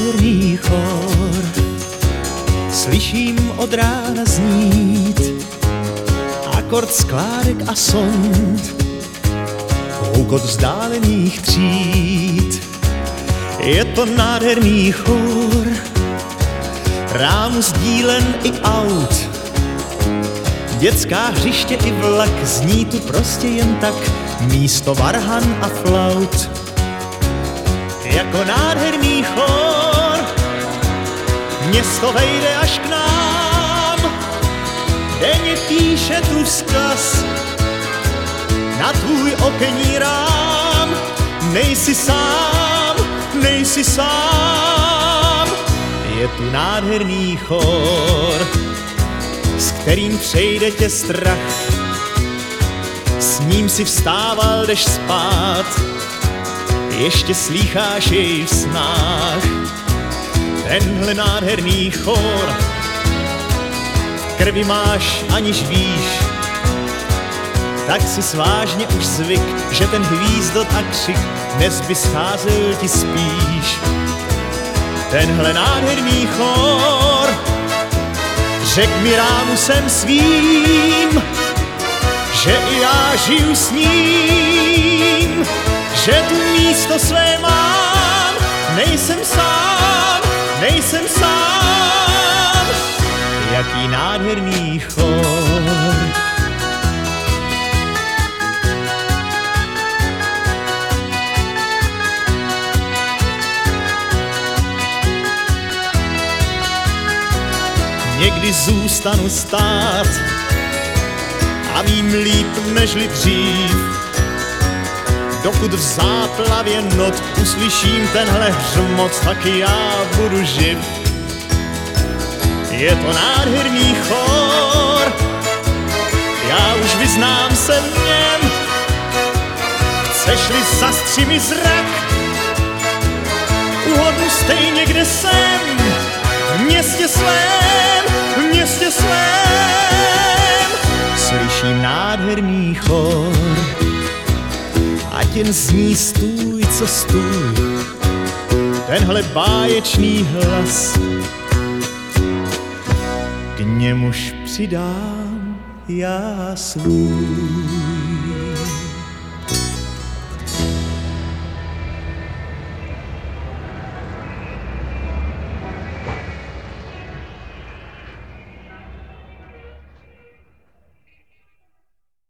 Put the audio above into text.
nádherný chor. Slyším od rána znít akord skládek a sond, houkot vzdálených tříd. Je to nádherný chor, rám sdílen i aut, dětská hřiště i vlak, zní tu prostě jen tak místo varhan a flaut. Jako nádherný chor město vejde až k nám, denně píše tu vzkaz na tvůj okenní rám. Nejsi sám, nejsi sám, je tu nádherný chor, s kterým přejde tě strach. S ním si vstával, jdeš spát, ještě slýcháš jej v snách. Tenhle nádherný chor, krvi máš, aniž víš, tak si svážně už zvyk, že ten hvízdot a křik dnes by scházel ti spíš. Tenhle nádherný chor, řek mi rámusem svým, že i já žiju s ním, že tu místo své mám, nejsem sám, nejsem sám, jaký nádherný chor. Někdy zůstanu stát a vím líp nežli dřív, dokud v záplavě not uslyším tenhle hřmot, tak já budu živ. Je to nádherný chor, já už vyznám se v něm, chceš-li zastři mi zrak, uhodnu stejně, kde jsem, v městě svém, v městě svém. Slyším nádherný chor, ať jen zní stůj, co stůj, tenhle báječný hlas. K němuž přidám já svůj.